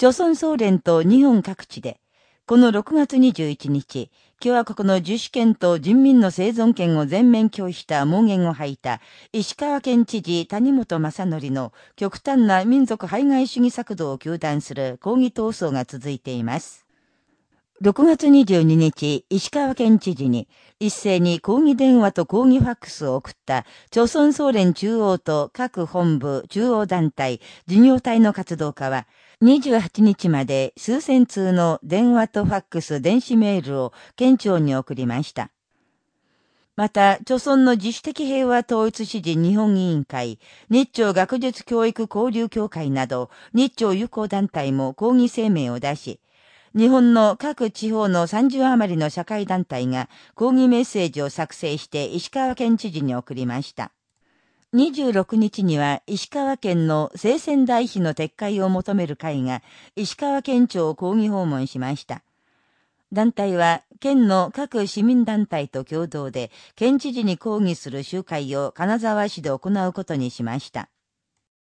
朝鮮総連と日本各地で、この6月21日、共和国の自主権と人民の生存権を全面拒否した盲言を吐いた石川県知事谷本正則の極端な民族排外主義策動を求断する抗議闘争が続いています。6月22日、石川県知事に一斉に抗議電話と抗議ファックスを送った朝鮮総連中央と各本部、中央団体、事業体の活動家は、28日まで数千通の電話とファックス、電子メールを県庁に送りました。また、著村の自主的平和統一支持日本委員会、日朝学術教育交流協会など、日朝友好団体も抗議声明を出し、日本の各地方の30余りの社会団体が抗議メッセージを作成して石川県知事に送りました。26日には石川県の聖戦代費の撤回を求める会が石川県庁を抗議訪問しました。団体は県の各市民団体と共同で県知事に抗議する集会を金沢市で行うことにしました。